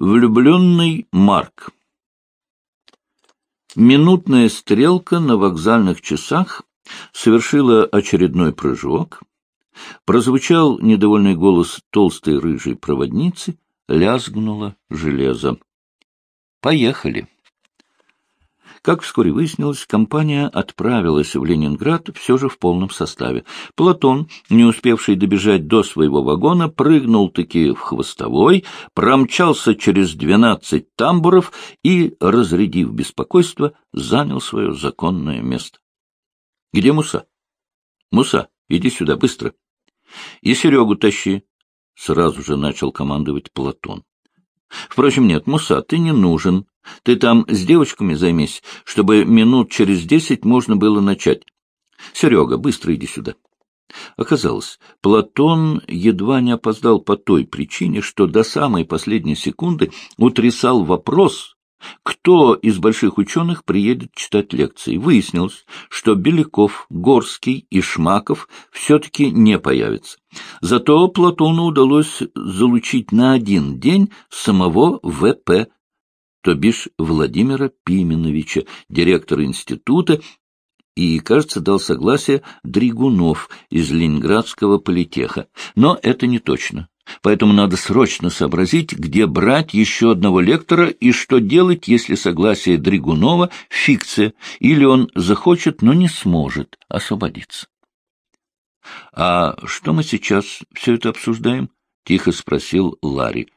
Влюбленный Марк Минутная стрелка на вокзальных часах совершила очередной прыжок. Прозвучал недовольный голос толстой рыжей проводницы, лязгнуло железо. «Поехали!» Как вскоре выяснилось, компания отправилась в Ленинград все же в полном составе. Платон, не успевший добежать до своего вагона, прыгнул-таки в хвостовой, промчался через двенадцать тамбуров и, разрядив беспокойство, занял свое законное место. — Где Муса? — Муса, иди сюда, быстро. — И Серегу тащи, — сразу же начал командовать Платон. — Впрочем, нет, Муса, ты не нужен. Ты там с девочками займись, чтобы минут через десять можно было начать. Серега, быстро иди сюда. Оказалось, Платон едва не опоздал по той причине, что до самой последней секунды утрясал вопрос, кто из больших ученых приедет читать лекции. Выяснилось, что Беляков, Горский и Шмаков все-таки не появятся. Зато Платону удалось залучить на один день самого В.П то бишь Владимира Пименовича, директора института, и, кажется, дал согласие Дригунов из Ленинградского политеха. Но это не точно. Поэтому надо срочно сообразить, где брать еще одного лектора и что делать, если согласие Дригунова — фикция, или он захочет, но не сможет освободиться. — А что мы сейчас все это обсуждаем? — тихо спросил Ларри.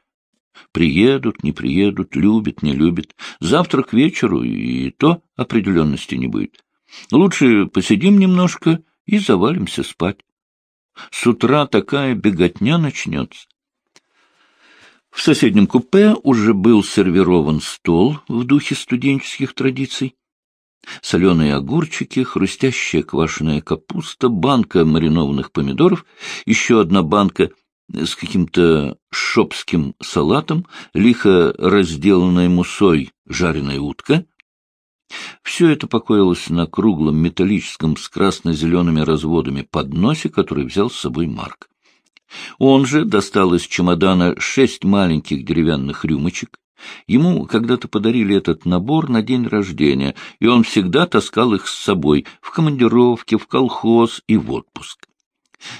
Приедут, не приедут, любят, не любят. Завтра к вечеру и то определенности не будет. Лучше посидим немножко и завалимся спать. С утра такая беготня начнется. В соседнем купе уже был сервирован стол в духе студенческих традиций. Соленые огурчики, хрустящая квашеная капуста, банка маринованных помидоров, еще одна банка — с каким-то шопским салатом, лихо разделанной мусой жареная утка. Все это покоилось на круглом металлическом с красно-зелеными разводами подносе, который взял с собой Марк. Он же достал из чемодана шесть маленьких деревянных рюмочек. Ему когда-то подарили этот набор на день рождения, и он всегда таскал их с собой в командировке, в колхоз и в отпуск.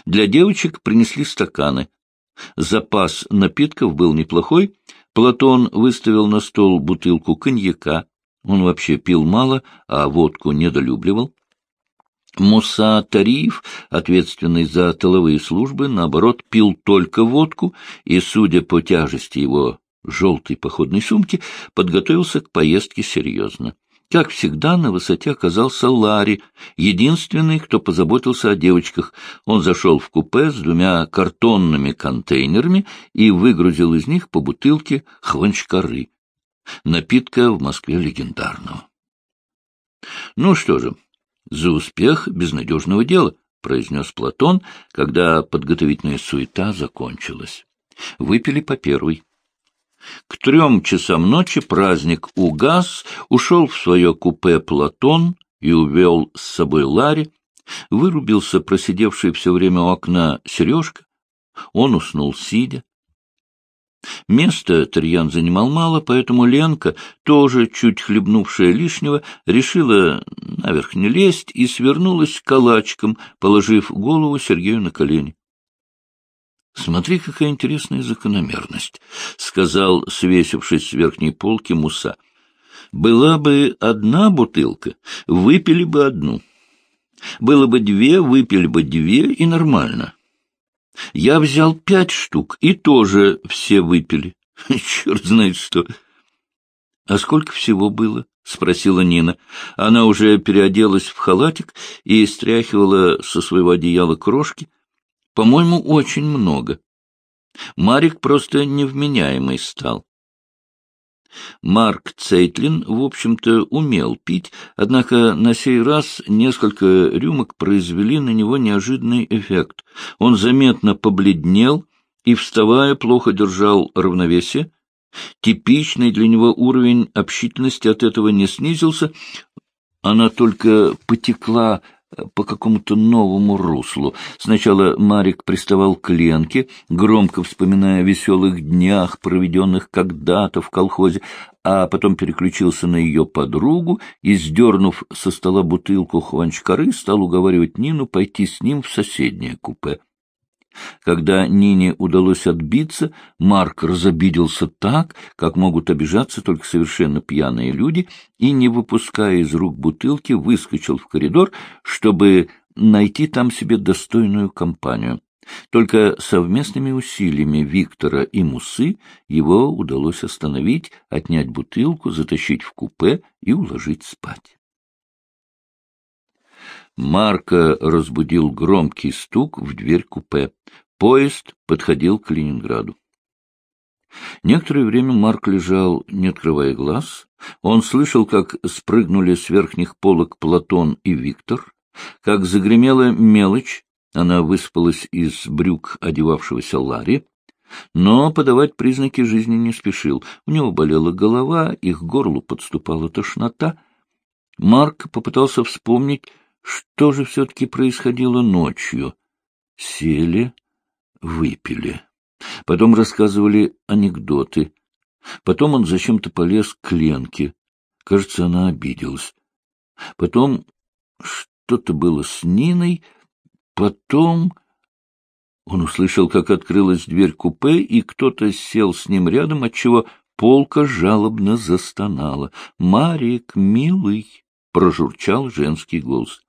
Для девочек принесли стаканы. Запас напитков был неплохой. Платон выставил на стол бутылку коньяка. Он вообще пил мало, а водку недолюбливал. Муса Тариф, ответственный за тыловые службы, наоборот, пил только водку и, судя по тяжести его желтой походной сумки, подготовился к поездке серьезно. Как всегда, на высоте оказался Ларри, единственный, кто позаботился о девочках. Он зашел в купе с двумя картонными контейнерами и выгрузил из них по бутылке хванчкары, напитка в Москве легендарного. — Ну что же, за успех безнадежного дела, — произнес Платон, когда подготовительная суета закончилась. Выпили по первой. К трем часам ночи праздник угас, ушел в свое купе Платон и увел с собой Ларри. Вырубился просидевший все время у окна Сережка. Он уснул сидя. Место Тарьян занимал мало, поэтому Ленка, тоже чуть хлебнувшая лишнего, решила наверх не лезть и свернулась калачком, положив голову Сергею на колени. — Смотри, какая интересная закономерность, — сказал, свесившись с верхней полки Муса. — Была бы одна бутылка, выпили бы одну. Было бы две, выпили бы две, и нормально. Я взял пять штук, и тоже все выпили. Черт знает что. — А сколько всего было? — спросила Нина. Она уже переоделась в халатик и стряхивала со своего одеяла крошки. По-моему, очень много. Марик просто невменяемый стал. Марк Цейтлин, в общем-то, умел пить, однако на сей раз несколько рюмок произвели на него неожиданный эффект. Он заметно побледнел и, вставая, плохо держал равновесие. Типичный для него уровень общительности от этого не снизился, она только потекла по какому-то новому руслу. Сначала Марик приставал к Ленке, громко вспоминая о веселых днях, проведенных когда-то в колхозе, а потом переключился на ее подругу и, сдернув со стола бутылку хванчкары, стал уговаривать Нину пойти с ним в соседнее купе. Когда Нине удалось отбиться, Марк разобиделся так, как могут обижаться только совершенно пьяные люди, и, не выпуская из рук бутылки, выскочил в коридор, чтобы найти там себе достойную компанию. Только совместными усилиями Виктора и Мусы его удалось остановить, отнять бутылку, затащить в купе и уложить спать. Марка разбудил громкий стук в дверь купе. Поезд подходил к Ленинграду. Некоторое время Марк лежал, не открывая глаз. Он слышал, как спрыгнули с верхних полок Платон и Виктор, как загремела мелочь, она выспалась из брюк одевавшегося Ларри, но подавать признаки жизни не спешил. У него болела голова, их горлу подступала тошнота. Марк попытался вспомнить, что же все-таки происходило ночью? Сели, выпили. Потом рассказывали анекдоты. Потом он зачем-то полез к Ленке. Кажется, она обиделась. Потом что-то было с Ниной. Потом он услышал, как открылась дверь купе, и кто-то сел с ним рядом, отчего полка жалобно застонала. «Марик, милый!» — прожурчал женский голос.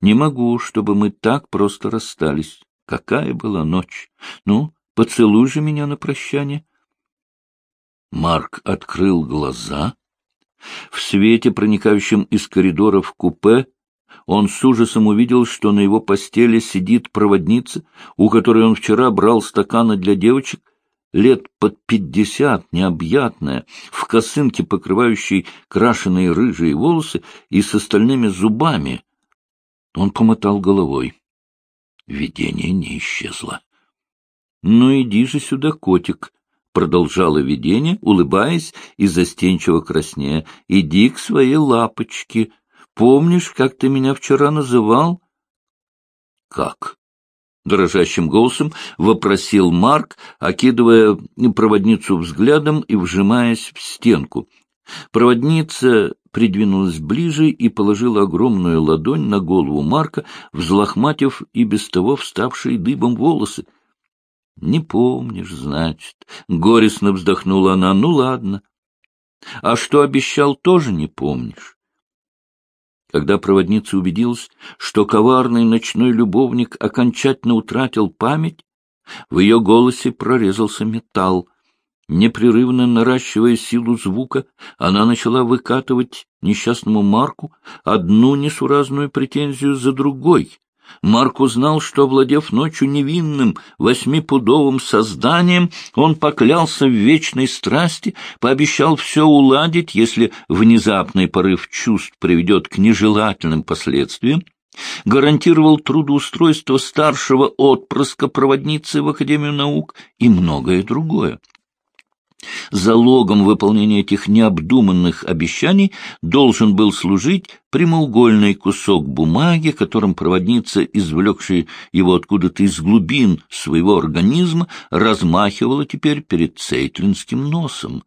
Не могу, чтобы мы так просто расстались. Какая была ночь! Ну, поцелуй же меня на прощание. Марк открыл глаза. В свете, проникающем из коридора в купе, он с ужасом увидел, что на его постели сидит проводница, у которой он вчера брал стаканы для девочек, лет под пятьдесят, необъятная, в косынке, покрывающей крашеные рыжие волосы и с остальными зубами, он помотал головой. Видение не исчезло. — Ну, иди же сюда, котик, — продолжало видение, улыбаясь и застенчиво краснея. — Иди к своей лапочке. Помнишь, как ты меня вчера называл? — Как? — дрожащим голосом вопросил Марк, окидывая проводницу взглядом и вжимаясь в стенку. Проводница придвинулась ближе и положила огромную ладонь на голову Марка, взлохматив и без того вставшие дыбом волосы. — Не помнишь, значит. Горестно вздохнула она. — Ну, ладно. — А что обещал, тоже не помнишь. Когда проводница убедилась, что коварный ночной любовник окончательно утратил память, в ее голосе прорезался металл. Непрерывно наращивая силу звука, она начала выкатывать несчастному Марку одну несуразную претензию за другой. Марк узнал, что, овладев ночью невинным восьмипудовым созданием, он поклялся в вечной страсти, пообещал все уладить, если внезапный порыв чувств приведет к нежелательным последствиям, гарантировал трудоустройство старшего отпрыска проводницы в Академию наук и многое другое. Залогом выполнения этих необдуманных обещаний должен был служить прямоугольный кусок бумаги, которым проводница, извлекшая его откуда-то из глубин своего организма, размахивала теперь перед цейтлинским носом.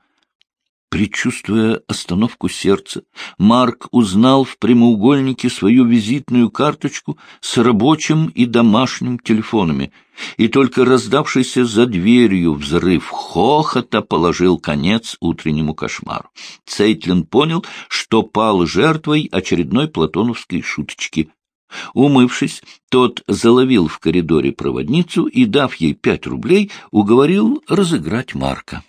Предчувствуя остановку сердца, Марк узнал в прямоугольнике свою визитную карточку с рабочим и домашним телефонами, и только раздавшийся за дверью взрыв хохота положил конец утреннему кошмару. Цейтлин понял, что пал жертвой очередной платоновской шуточки. Умывшись, тот заловил в коридоре проводницу и, дав ей пять рублей, уговорил разыграть Марка.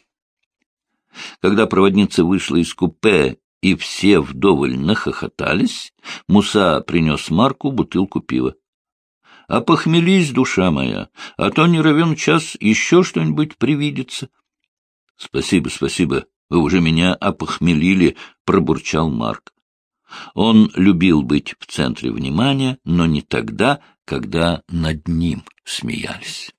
Когда проводница вышла из купе и все вдоволь нахохотались, Муса принес Марку бутылку пива. — А похмелись, душа моя, а то не равен час еще что-нибудь привидится. — Спасибо, спасибо, вы уже меня опохмелили, — пробурчал Марк. Он любил быть в центре внимания, но не тогда, когда над ним смеялись.